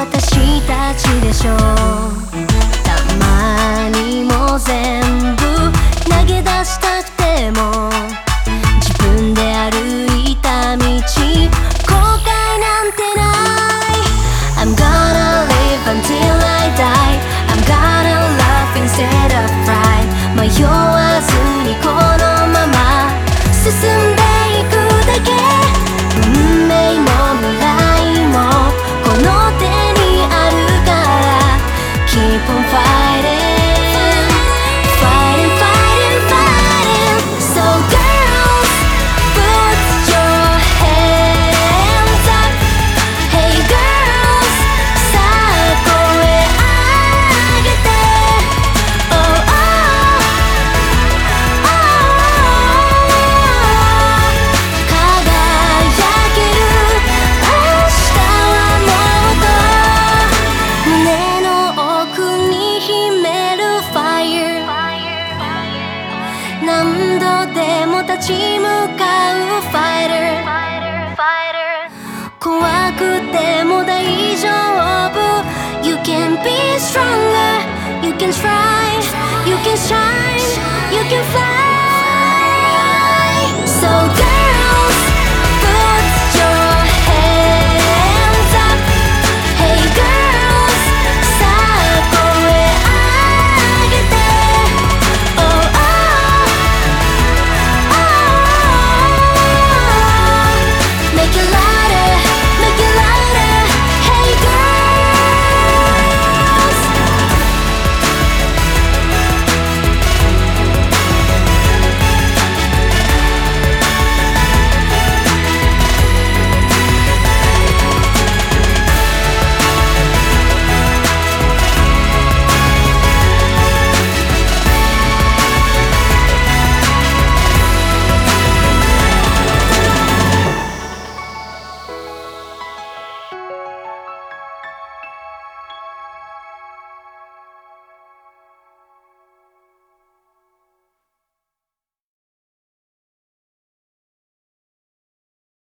私たちでしょう。立ち向かうファイター怖くても大丈夫 You can be stronger You can try You can shine You can